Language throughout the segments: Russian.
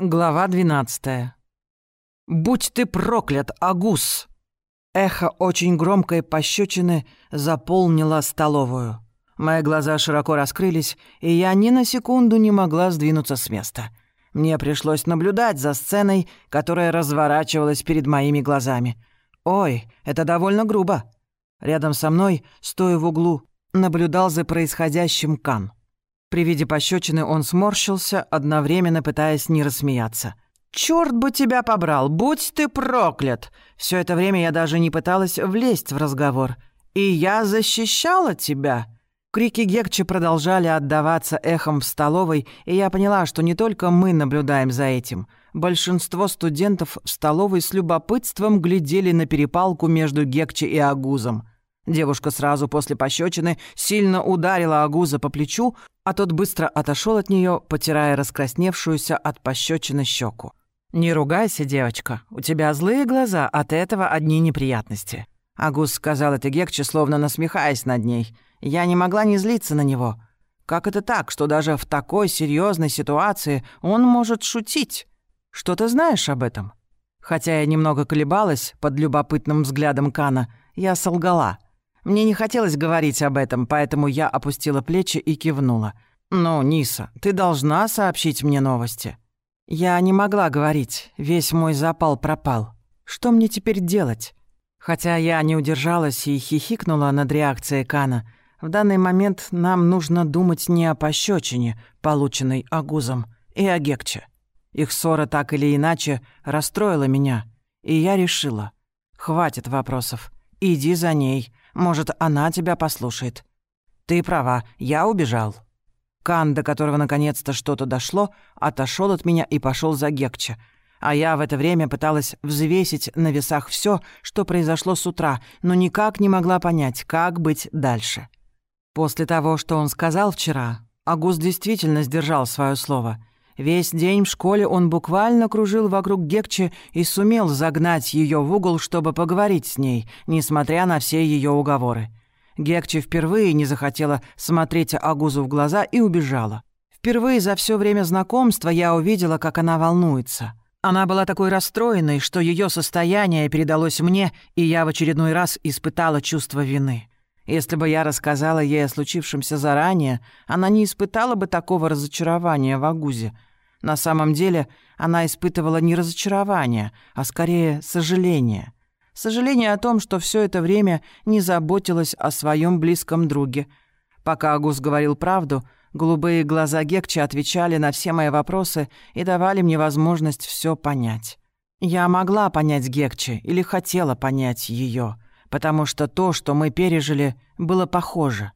Глава 12. «Будь ты проклят, Агус!» Эхо очень громкой пощечины заполнило столовую. Мои глаза широко раскрылись, и я ни на секунду не могла сдвинуться с места. Мне пришлось наблюдать за сценой, которая разворачивалась перед моими глазами. Ой, это довольно грубо. Рядом со мной, стоя в углу, наблюдал за происходящим Кан. При виде пощечины он сморщился, одновременно пытаясь не рассмеяться. «Чёрт бы тебя побрал! Будь ты проклят!» Все это время я даже не пыталась влезть в разговор. «И я защищала тебя!» Крики Гекчи продолжали отдаваться эхом в столовой, и я поняла, что не только мы наблюдаем за этим. Большинство студентов в столовой с любопытством глядели на перепалку между Гекчи и Агузом. Девушка сразу после пощечины сильно ударила Агуза по плечу, а тот быстро отошел от нее, потирая раскрасневшуюся от пощечины щеку. «Не ругайся, девочка, у тебя злые глаза, от этого одни неприятности». Агуз сказал это Гекче, словно насмехаясь над ней. Я не могла не злиться на него. Как это так, что даже в такой серьезной ситуации он может шутить? Что ты знаешь об этом? Хотя я немного колебалась под любопытным взглядом Кана, я солгала — мне не хотелось говорить об этом, поэтому я опустила плечи и кивнула. «Ну, Ниса, ты должна сообщить мне новости». Я не могла говорить, весь мой запал пропал. Что мне теперь делать? Хотя я не удержалась и хихикнула над реакцией Кана. В данный момент нам нужно думать не о пощечине, полученной Агузом, и о Гекче. Их ссора так или иначе расстроила меня, и я решила. Хватит вопросов. Иди за ней, может, она тебя послушает. Ты права, я убежал. Кан, до которого наконец-то что-то дошло, отошел от меня и пошел за Гекче. А я в это время пыталась взвесить на весах все, что произошло с утра, но никак не могла понять, как быть дальше. После того, что он сказал вчера, Агус действительно сдержал свое слово. Весь день в школе он буквально кружил вокруг Гекче и сумел загнать ее в угол, чтобы поговорить с ней, несмотря на все ее уговоры. Гекче впервые не захотела смотреть Агузу в глаза и убежала. Впервые за все время знакомства я увидела, как она волнуется. Она была такой расстроенной, что ее состояние передалось мне, и я в очередной раз испытала чувство вины. Если бы я рассказала ей о случившемся заранее, она не испытала бы такого разочарования в Агузе — на самом деле она испытывала не разочарование, а скорее сожаление. Сожаление о том, что все это время не заботилась о своем близком друге. Пока Агус говорил правду, голубые глаза Гекча отвечали на все мои вопросы и давали мне возможность все понять. Я могла понять Гекче или хотела понять ее, потому что то, что мы пережили, было похоже.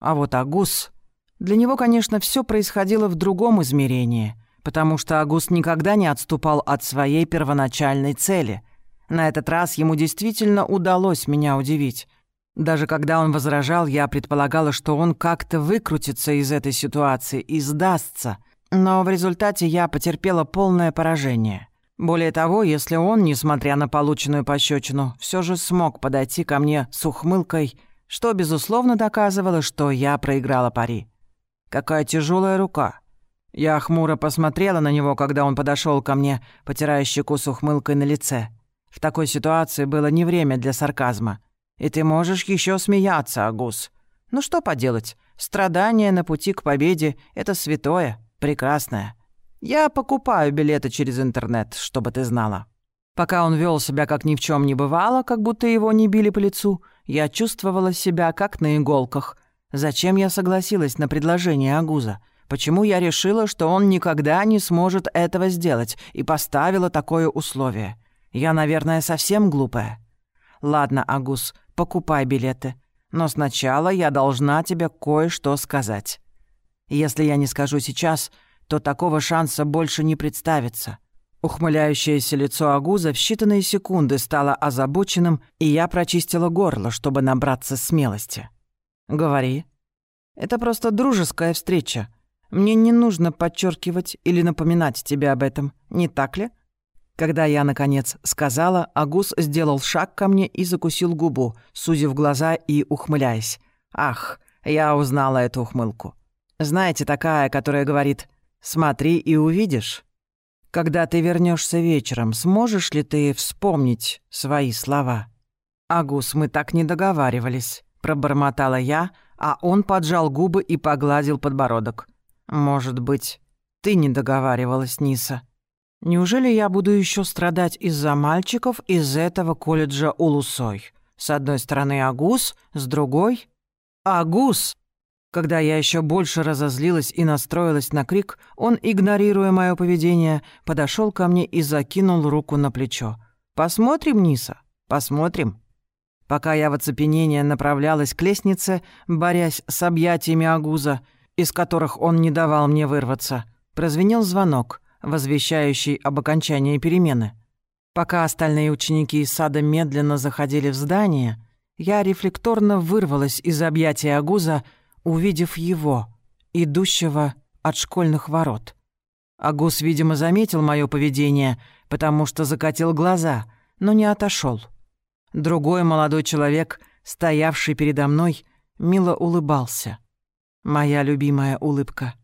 А вот Агус... Для него, конечно, все происходило в другом измерении — потому что Агуст никогда не отступал от своей первоначальной цели. На этот раз ему действительно удалось меня удивить. Даже когда он возражал, я предполагала, что он как-то выкрутится из этой ситуации и сдастся. Но в результате я потерпела полное поражение. Более того, если он, несмотря на полученную пощечину, все же смог подойти ко мне с ухмылкой, что, безусловно, доказывало, что я проиграла пари. Какая тяжелая рука. Я хмуро посмотрела на него, когда он подошел ко мне, потирая щеку с ухмылкой на лице. В такой ситуации было не время для сарказма. И ты можешь еще смеяться, Агус. Ну что поделать, страдание на пути к победе — это святое, прекрасное. Я покупаю билеты через интернет, чтобы ты знала. Пока он вел себя как ни в чем не бывало, как будто его не били по лицу, я чувствовала себя как на иголках. Зачем я согласилась на предложение Агуза? Почему я решила, что он никогда не сможет этого сделать и поставила такое условие? Я, наверное, совсем глупая. Ладно, Агус, покупай билеты. Но сначала я должна тебе кое-что сказать. Если я не скажу сейчас, то такого шанса больше не представится. Ухмыляющееся лицо Агуза в считанные секунды стало озабоченным, и я прочистила горло, чтобы набраться смелости. «Говори. Это просто дружеская встреча. Мне не нужно подчеркивать или напоминать тебе об этом, не так ли?» Когда я, наконец, сказала, Агус сделал шаг ко мне и закусил губу, сузив глаза и ухмыляясь. «Ах, я узнала эту ухмылку. Знаете, такая, которая говорит «смотри и увидишь». Когда ты вернешься вечером, сможешь ли ты вспомнить свои слова? Агус, мы так не договаривались, пробормотала я, а он поджал губы и погладил подбородок. Может быть, ты не договаривалась, Ниса? Неужели я буду еще страдать из-за мальчиков из этого колледжа Улусой? С одной стороны Агус, с другой... Агус! Когда я еще больше разозлилась и настроилась на крик, он, игнорируя мое поведение, подошел ко мне и закинул руку на плечо. «Посмотрим, Ниса, посмотрим». Пока я в оцепенении направлялась к лестнице, борясь с объятиями Агуза, из которых он не давал мне вырваться, прозвенел звонок, возвещающий об окончании перемены. Пока остальные ученики из сада медленно заходили в здание, я рефлекторно вырвалась из объятия Агуза, увидев его, идущего от школьных ворот. Агус, видимо, заметил мое поведение, потому что закатил глаза, но не отошел. Другой молодой человек, стоявший передо мной, мило улыбался. Моя любимая улыбка.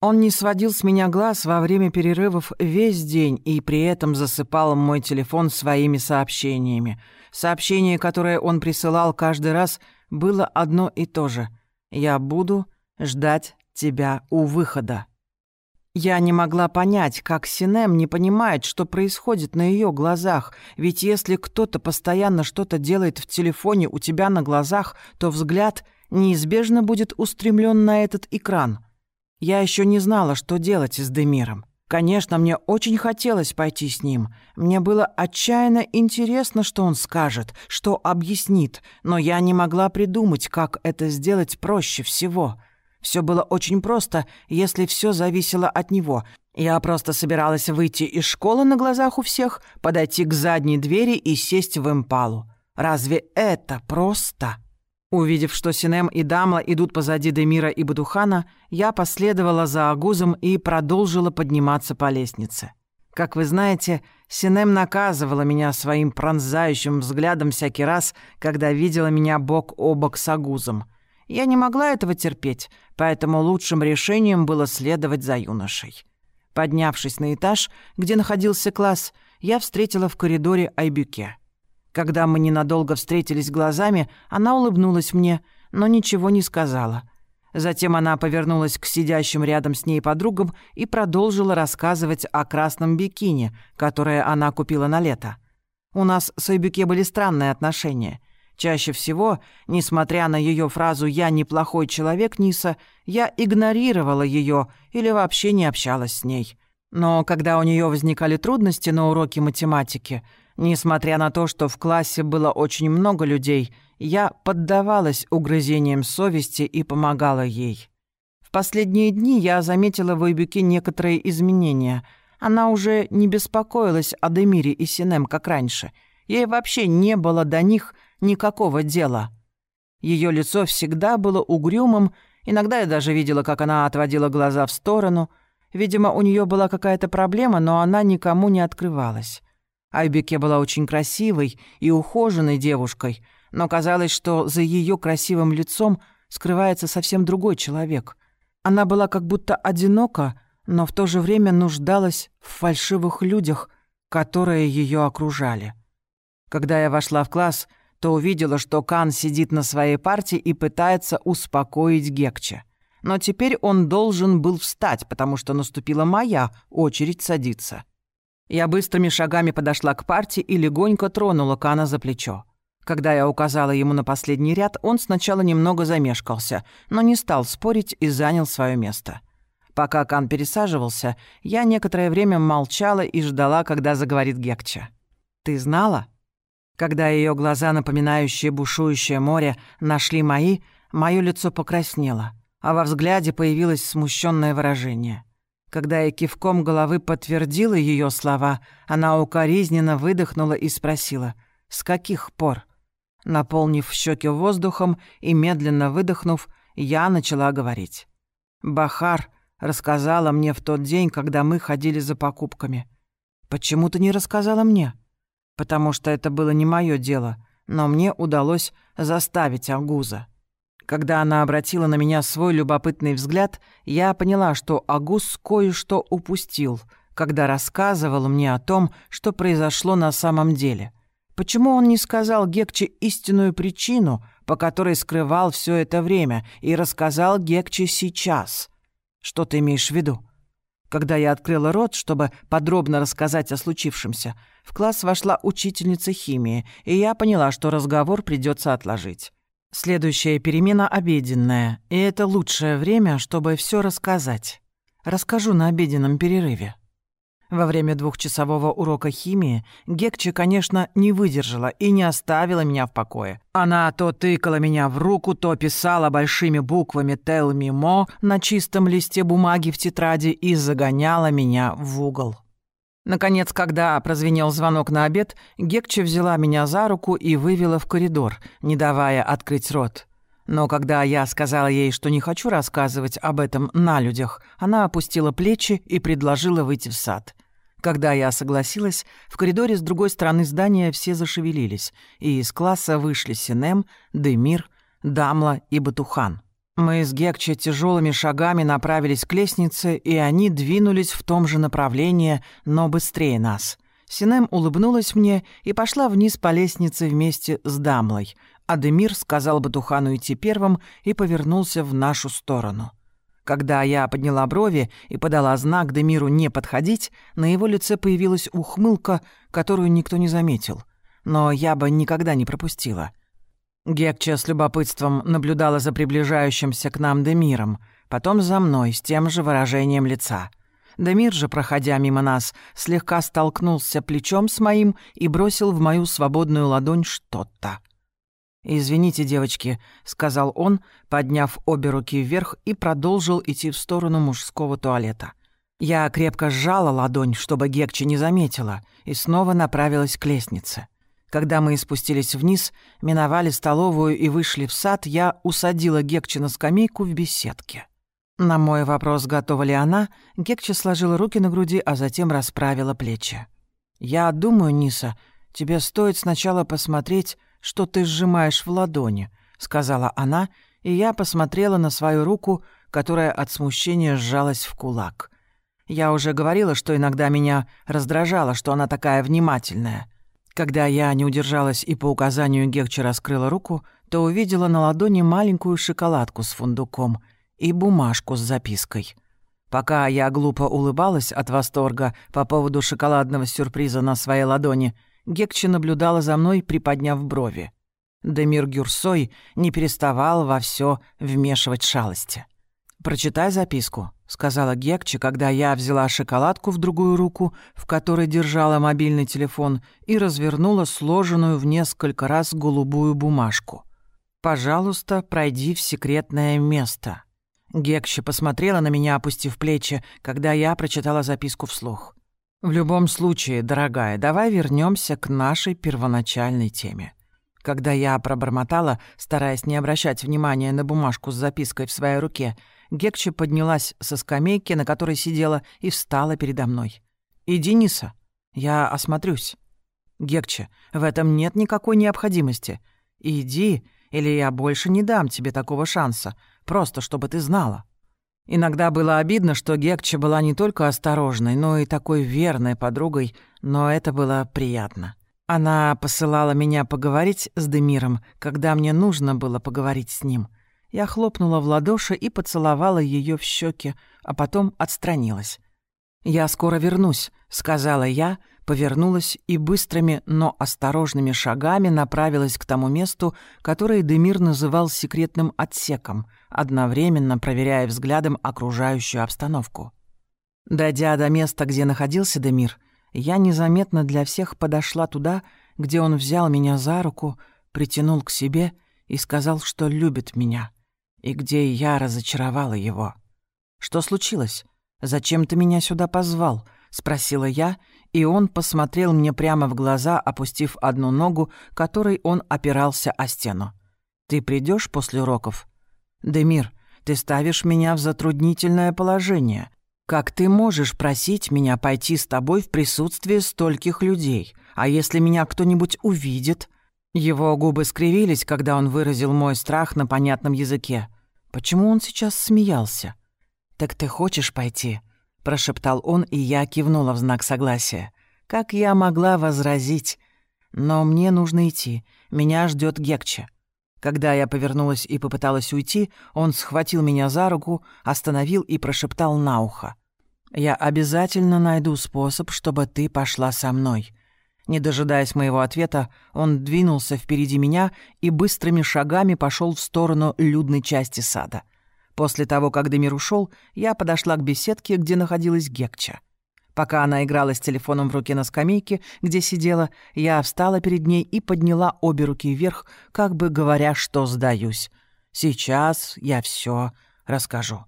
Он не сводил с меня глаз во время перерывов весь день и при этом засыпал мой телефон своими сообщениями. Сообщение, которое он присылал каждый раз, было одно и то же — я буду ждать тебя у выхода». Я не могла понять, как Синем не понимает, что происходит на ее глазах, ведь если кто-то постоянно что-то делает в телефоне у тебя на глазах, то взгляд неизбежно будет устремлен на этот экран. Я еще не знала, что делать с Демиром. Конечно, мне очень хотелось пойти с ним. Мне было отчаянно интересно, что он скажет, что объяснит, но я не могла придумать, как это сделать проще всего. Все было очень просто, если все зависело от него. Я просто собиралась выйти из школы на глазах у всех, подойти к задней двери и сесть в импалу. Разве это просто? Увидев, что Синем и Дамла идут позади Демира и Бадухана, я последовала за Агузом и продолжила подниматься по лестнице. Как вы знаете, Синем наказывала меня своим пронзающим взглядом всякий раз, когда видела меня бок о бок с Агузом. Я не могла этого терпеть, поэтому лучшим решением было следовать за юношей. Поднявшись на этаж, где находился класс, я встретила в коридоре Айбюке. Когда мы ненадолго встретились глазами, она улыбнулась мне, но ничего не сказала. Затем она повернулась к сидящим рядом с ней подругам и продолжила рассказывать о красном бикини, которое она купила на лето. У нас с Айбюке были странные отношения. Чаще всего, несмотря на ее фразу «я неплохой человек, Ниса», я игнорировала ее или вообще не общалась с ней. Но когда у нее возникали трудности на уроке математики – Несмотря на то, что в классе было очень много людей, я поддавалась угрызениям совести и помогала ей. В последние дни я заметила в Эйбюке некоторые изменения. Она уже не беспокоилась о Демире и Синем, как раньше. Ей вообще не было до них никакого дела. Ее лицо всегда было угрюмым, иногда я даже видела, как она отводила глаза в сторону. Видимо, у нее была какая-то проблема, но она никому не открывалась. Айбеке была очень красивой и ухоженной девушкой, но казалось, что за ее красивым лицом скрывается совсем другой человек. Она была как будто одинока, но в то же время нуждалась в фальшивых людях, которые ее окружали. Когда я вошла в класс, то увидела, что Кан сидит на своей парте и пытается успокоить Гекче. Но теперь он должен был встать, потому что наступила моя очередь садиться. Я быстрыми шагами подошла к парте и легонько тронула Кана за плечо. Когда я указала ему на последний ряд, он сначала немного замешкался, но не стал спорить и занял свое место. Пока Кан пересаживался, я некоторое время молчала и ждала, когда заговорит Гекча. «Ты знала?» Когда ее глаза, напоминающие бушующее море, нашли мои, мое лицо покраснело, а во взгляде появилось смущенное выражение. Когда я кивком головы подтвердила ее слова, она укоризненно выдохнула и спросила, «С каких пор?» Наполнив щеки воздухом и медленно выдохнув, я начала говорить. «Бахар рассказала мне в тот день, когда мы ходили за покупками. Почему ты не рассказала мне?» «Потому что это было не мое дело, но мне удалось заставить Агуза». Когда она обратила на меня свой любопытный взгляд, я поняла, что Агус кое-что упустил, когда рассказывал мне о том, что произошло на самом деле. Почему он не сказал Гекче истинную причину, по которой скрывал все это время, и рассказал Гекче сейчас? Что ты имеешь в виду? Когда я открыла рот, чтобы подробно рассказать о случившемся, в класс вошла учительница химии, и я поняла, что разговор придется отложить. Следующая перемена обеденная, и это лучшее время, чтобы все рассказать. Расскажу на обеденном перерыве. Во время двухчасового урока химии Гекче, конечно, не выдержала и не оставила меня в покое. Она то тыкала меня в руку, то писала большими буквами «Tell me more» на чистом листе бумаги в тетради и загоняла меня в угол. Наконец, когда прозвенел звонок на обед, Гекче взяла меня за руку и вывела в коридор, не давая открыть рот. Но когда я сказала ей, что не хочу рассказывать об этом на людях, она опустила плечи и предложила выйти в сад. Когда я согласилась, в коридоре с другой стороны здания все зашевелились, и из класса вышли Синем, Демир, Дамла и Батухан. Мы с Гекче тяжелыми шагами направились к лестнице, и они двинулись в том же направлении, но быстрее нас. Синем улыбнулась мне и пошла вниз по лестнице вместе с Дамлой, а Демир сказал Батухану идти первым и повернулся в нашу сторону. Когда я подняла брови и подала знак Демиру не подходить, на его лице появилась ухмылка, которую никто не заметил. Но я бы никогда не пропустила. Гекча с любопытством наблюдала за приближающимся к нам Демиром, потом за мной с тем же выражением лица. Демир же, проходя мимо нас, слегка столкнулся плечом с моим и бросил в мою свободную ладонь что-то. «Извините, девочки», — сказал он, подняв обе руки вверх и продолжил идти в сторону мужского туалета. Я крепко сжала ладонь, чтобы Гекчи не заметила, и снова направилась к лестнице. Когда мы спустились вниз, миновали столовую и вышли в сад, я усадила Гекчи на скамейку в беседке. На мой вопрос, готова ли она, Гекчи сложила руки на груди, а затем расправила плечи. «Я думаю, Ниса, тебе стоит сначала посмотреть, что ты сжимаешь в ладони», — сказала она, и я посмотрела на свою руку, которая от смущения сжалась в кулак. Я уже говорила, что иногда меня раздражало, что она такая внимательная. Когда я не удержалась и по указанию Гекча раскрыла руку, то увидела на ладони маленькую шоколадку с фундуком и бумажку с запиской. Пока я глупо улыбалась от восторга по поводу шоколадного сюрприза на своей ладони — Гекче наблюдала за мной, приподняв брови. Демир Гюрсой не переставал во все вмешивать шалости. «Прочитай записку», — сказала Гекче, когда я взяла шоколадку в другую руку, в которой держала мобильный телефон, и развернула сложенную в несколько раз голубую бумажку. «Пожалуйста, пройди в секретное место». Гекче посмотрела на меня, опустив плечи, когда я прочитала записку вслух. В любом случае, дорогая, давай вернемся к нашей первоначальной теме. Когда я пробормотала, стараясь не обращать внимания на бумажку с запиской в своей руке, Гекче поднялась со скамейки, на которой сидела, и встала передо мной. «Иди, Ниса, я осмотрюсь». «Гекче, в этом нет никакой необходимости. Иди, или я больше не дам тебе такого шанса, просто чтобы ты знала». Иногда было обидно, что Гекча была не только осторожной, но и такой верной подругой, но это было приятно. Она посылала меня поговорить с Демиром, когда мне нужно было поговорить с ним. Я хлопнула в ладоши и поцеловала ее в щеки, а потом отстранилась. «Я скоро вернусь», — сказала я, повернулась и быстрыми, но осторожными шагами направилась к тому месту, которое Демир называл секретным отсеком, одновременно проверяя взглядом окружающую обстановку. Дойдя до места, где находился Демир, я незаметно для всех подошла туда, где он взял меня за руку, притянул к себе и сказал, что любит меня, и где я разочаровала его. «Что случилось?» «Зачем ты меня сюда позвал?» — спросила я, и он посмотрел мне прямо в глаза, опустив одну ногу, которой он опирался о стену. «Ты придешь после уроков?» «Демир, ты ставишь меня в затруднительное положение. Как ты можешь просить меня пойти с тобой в присутствии стольких людей? А если меня кто-нибудь увидит?» Его губы скривились, когда он выразил мой страх на понятном языке. Почему он сейчас смеялся? «Так ты хочешь пойти?» прошептал он, и я кивнула в знак согласия. Как я могла возразить? Но мне нужно идти. Меня ждет Гекче. Когда я повернулась и попыталась уйти, он схватил меня за руку, остановил и прошептал на ухо. «Я обязательно найду способ, чтобы ты пошла со мной». Не дожидаясь моего ответа, он двинулся впереди меня и быстрыми шагами пошел в сторону людной части сада. После того, как Демир ушел, я подошла к беседке, где находилась Гекча. Пока она играла с телефоном в руке на скамейке, где сидела, я встала перед ней и подняла обе руки вверх, как бы говоря, что сдаюсь. Сейчас я все расскажу.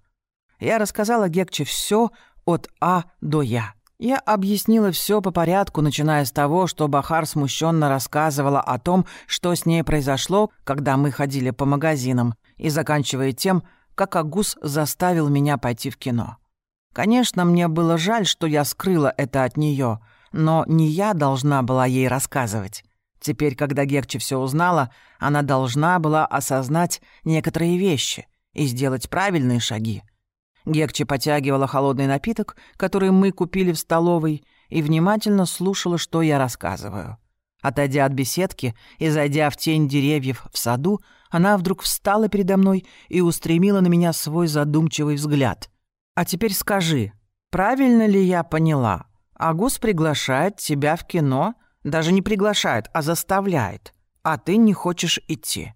Я рассказала Гекче все от А до Я. Я объяснила все по порядку, начиная с того, что Бахар смущенно рассказывала о том, что с ней произошло, когда мы ходили по магазинам, и заканчивая тем, как Агус заставил меня пойти в кино. Конечно, мне было жаль, что я скрыла это от нее, но не я должна была ей рассказывать. Теперь, когда Гекче все узнала, она должна была осознать некоторые вещи и сделать правильные шаги. Гекче потягивала холодный напиток, который мы купили в столовой, и внимательно слушала, что я рассказываю. Отойдя от беседки и зайдя в тень деревьев в саду, она вдруг встала передо мной и устремила на меня свой задумчивый взгляд. «А теперь скажи, правильно ли я поняла? Агус приглашает тебя в кино, даже не приглашает, а заставляет, а ты не хочешь идти».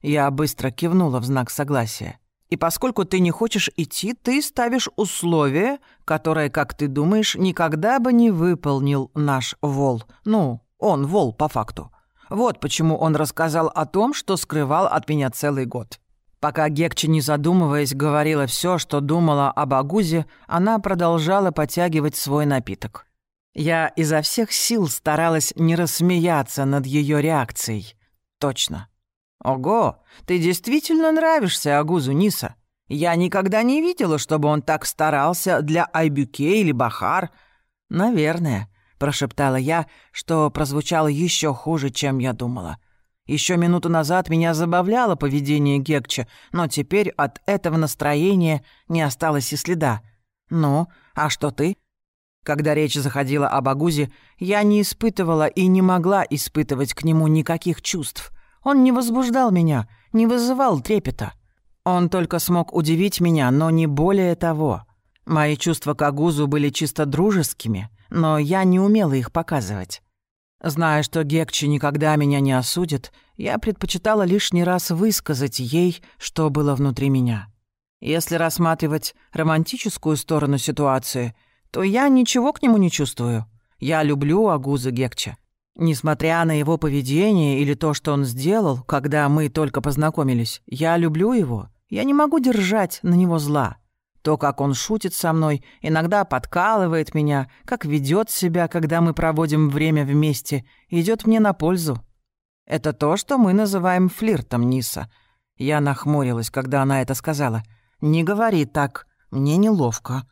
Я быстро кивнула в знак согласия. И поскольку ты не хочешь идти, ты ставишь условие, которое, как ты думаешь, никогда бы не выполнил наш Вол. Ну, он Вол по факту. Вот почему он рассказал о том, что скрывал от меня целый год. Пока Гекче, не задумываясь, говорила все, что думала об Агузе, она продолжала потягивать свой напиток. Я изо всех сил старалась не рассмеяться над ее реакцией. Точно. «Ого, ты действительно нравишься Агузу Ниса. Я никогда не видела, чтобы он так старался для Айбюке или Бахар». «Наверное», — прошептала я, что прозвучало еще хуже, чем я думала. Еще минуту назад меня забавляло поведение Гекча, но теперь от этого настроения не осталось и следа. «Ну, а что ты?» Когда речь заходила об Агузе, я не испытывала и не могла испытывать к нему никаких чувств — он не возбуждал меня, не вызывал трепета. Он только смог удивить меня, но не более того. Мои чувства к Агузу были чисто дружескими, но я не умела их показывать. Зная, что Гекчи никогда меня не осудит, я предпочитала лишний раз высказать ей, что было внутри меня. Если рассматривать романтическую сторону ситуации, то я ничего к нему не чувствую. Я люблю Агуза Гекча. Несмотря на его поведение или то, что он сделал, когда мы только познакомились, я люблю его. Я не могу держать на него зла. То, как он шутит со мной, иногда подкалывает меня, как ведет себя, когда мы проводим время вместе, идет мне на пользу. Это то, что мы называем флиртом Ниса. Я нахмурилась, когда она это сказала. «Не говори так, мне неловко».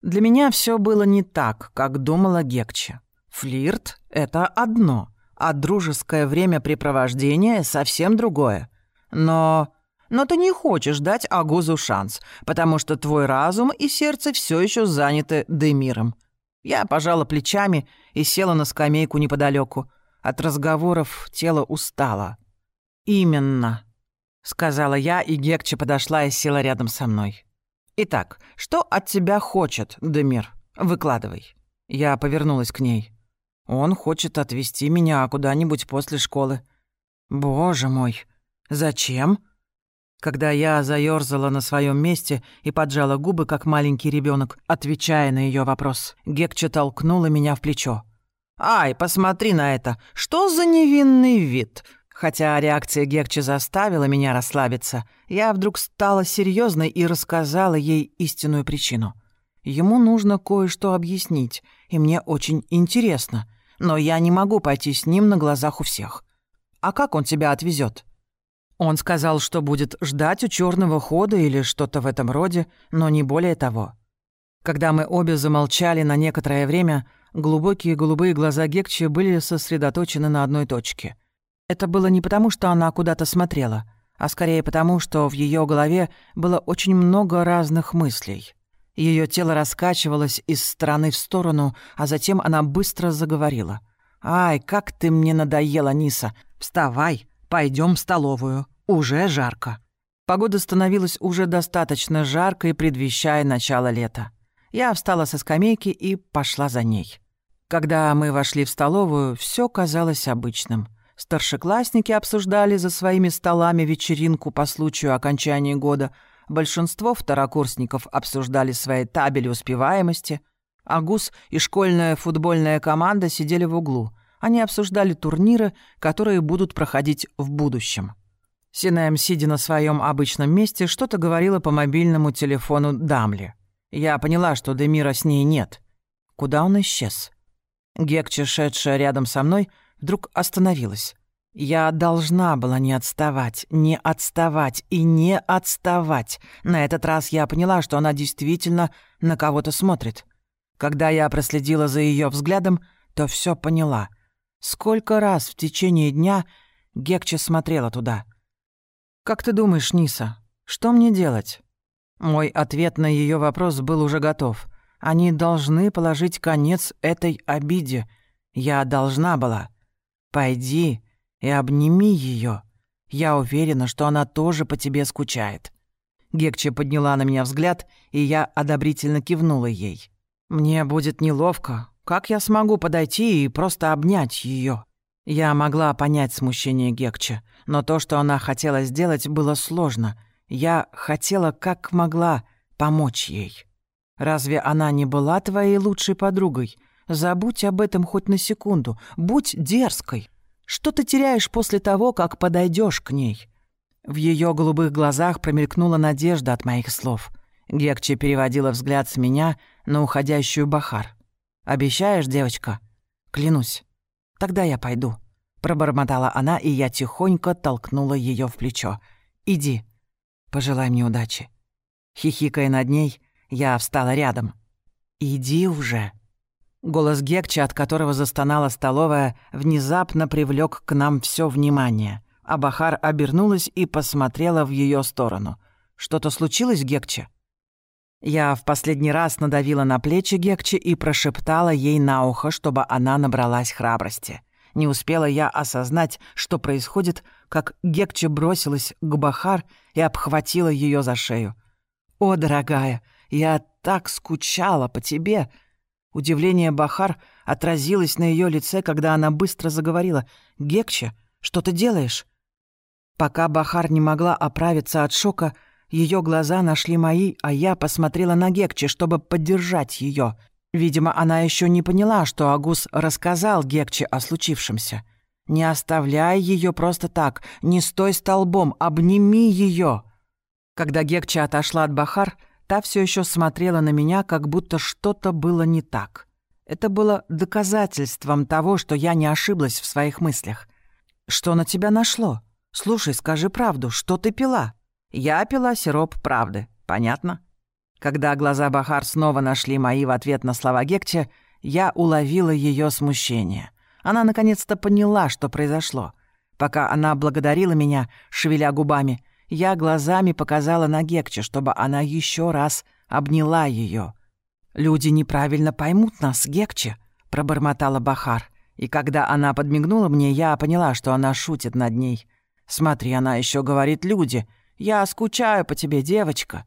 Для меня все было не так, как думала Гекче. Флирт — это одно, а дружеское времяпрепровождение — совсем другое. Но... Но ты не хочешь дать Агузу шанс, потому что твой разум и сердце все еще заняты Демиром. Я пожала плечами и села на скамейку неподалеку. От разговоров тело устало. «Именно», — сказала я, и Гекче подошла и села рядом со мной. «Итак, что от тебя хочет Демир? Выкладывай». Я повернулась к ней. Он хочет отвезти меня куда-нибудь после школы. Боже мой, зачем? Когда я заёрзала на своем месте и поджала губы, как маленький ребенок, отвечая на ее вопрос, Гекча толкнула меня в плечо. «Ай, посмотри на это! Что за невинный вид!» Хотя реакция Гекчи заставила меня расслабиться, я вдруг стала серьезной и рассказала ей истинную причину. Ему нужно кое-что объяснить, и мне очень интересно — но я не могу пойти с ним на глазах у всех. А как он тебя отвезет? Он сказал, что будет ждать у черного хода или что-то в этом роде, но не более того. Когда мы обе замолчали на некоторое время, глубокие голубые глаза Гекчи были сосредоточены на одной точке. Это было не потому, что она куда-то смотрела, а скорее потому, что в ее голове было очень много разных мыслей. Ее тело раскачивалось из стороны в сторону, а затем она быстро заговорила. «Ай, как ты мне надоела, Ниса! Вставай, пойдем в столовую. Уже жарко». Погода становилась уже достаточно жаркой, предвещая начало лета. Я встала со скамейки и пошла за ней. Когда мы вошли в столовую, все казалось обычным. Старшеклассники обсуждали за своими столами вечеринку по случаю окончания года. Большинство второкурсников обсуждали свои табели успеваемости. Агус и школьная футбольная команда сидели в углу. Они обсуждали турниры, которые будут проходить в будущем. Синэм, сидя на своем обычном месте, что-то говорила по мобильному телефону Дамли. Я поняла, что Демира с ней нет. Куда он исчез? Гекча, шедшая рядом со мной, вдруг остановилась. Я должна была не отставать, не отставать и не отставать. На этот раз я поняла, что она действительно на кого-то смотрит. Когда я проследила за ее взглядом, то все поняла. Сколько раз в течение дня Гекча смотрела туда. «Как ты думаешь, Ниса, что мне делать?» Мой ответ на ее вопрос был уже готов. Они должны положить конец этой обиде. Я должна была. Пойди и обними ее. Я уверена, что она тоже по тебе скучает». Гекче подняла на меня взгляд, и я одобрительно кивнула ей. «Мне будет неловко. Как я смогу подойти и просто обнять ее? Я могла понять смущение Гекче, но то, что она хотела сделать, было сложно — я хотела как могла помочь ей. Разве она не была твоей лучшей подругой? Забудь об этом хоть на секунду. Будь дерзкой. Что ты теряешь после того, как подойдешь к ней?» В ее голубых глазах промелькнула надежда от моих слов. Гекче переводила взгляд с меня на уходящую Бахар. «Обещаешь, девочка?» «Клянусь. Тогда я пойду», — пробормотала она, и я тихонько толкнула ее в плечо. «Иди, Пожелай мне удачи». Хихикая над ней, я встала рядом. «Иди уже». Голос Гекча, от которого застонала столовая, внезапно привлек к нам все внимание. А Бахар обернулась и посмотрела в ее сторону. «Что-то случилось, Гекче?» Я в последний раз надавила на плечи Гекче и прошептала ей на ухо, чтобы она набралась храбрости. Не успела я осознать, что происходит, как Гекче бросилась к Бахар и обхватила ее за шею. «О, дорогая, я так скучала по тебе!» Удивление Бахар отразилось на ее лице, когда она быстро заговорила. «Гекче, что ты делаешь?» Пока Бахар не могла оправиться от шока, ее глаза нашли мои, а я посмотрела на Гекче, чтобы поддержать ее. Видимо, она еще не поняла, что Агус рассказал Гекче о случившемся. «Не оставляй ее просто так, не стой столбом, обними ее. Когда Гекче отошла от Бахар, та все еще смотрела на меня, как будто что-то было не так. Это было доказательством того, что я не ошиблась в своих мыслях. «Что на тебя нашло? Слушай, скажи правду, что ты пила?» «Я пила сироп правды, понятно?» Когда глаза Бахар снова нашли мои в ответ на слова Гекче, я уловила ее смущение. Она наконец-то поняла, что произошло. Пока она благодарила меня, шевеля губами, я глазами показала на Гекче, чтобы она еще раз обняла ее. «Люди неправильно поймут нас, Гекче», — пробормотала Бахар. И когда она подмигнула мне, я поняла, что она шутит над ней. «Смотри, она еще говорит люди. Я скучаю по тебе, девочка».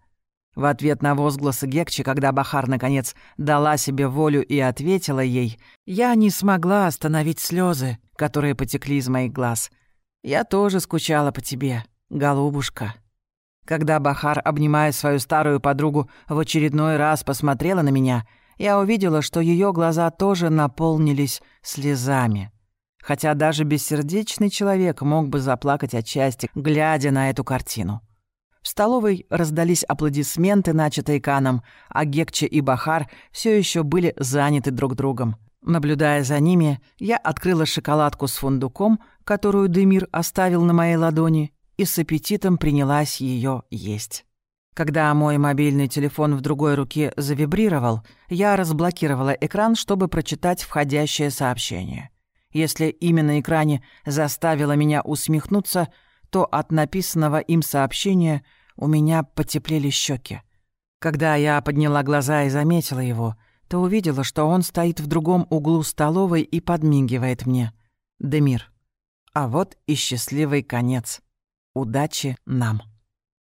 В ответ на возгласы Гекчи, когда Бахар, наконец, дала себе волю и ответила ей, я не смогла остановить слезы, которые потекли из моих глаз. «Я тоже скучала по тебе, голубушка». Когда Бахар, обнимая свою старую подругу, в очередной раз посмотрела на меня, я увидела, что ее глаза тоже наполнились слезами. Хотя даже бессердечный человек мог бы заплакать от счастья, глядя на эту картину. В столовой раздались аплодисменты, начатые Каном, а Гекче и Бахар все еще были заняты друг другом. Наблюдая за ними, я открыла шоколадку с фундуком, которую Демир оставил на моей ладони, и с аппетитом принялась ее есть. Когда мой мобильный телефон в другой руке завибрировал, я разблокировала экран, чтобы прочитать входящее сообщение. Если имя на экране заставило меня усмехнуться — то от написанного им сообщения у меня потеплели щеки. Когда я подняла глаза и заметила его, то увидела, что он стоит в другом углу столовой и подмигивает мне. Демир. А вот и счастливый конец. Удачи нам.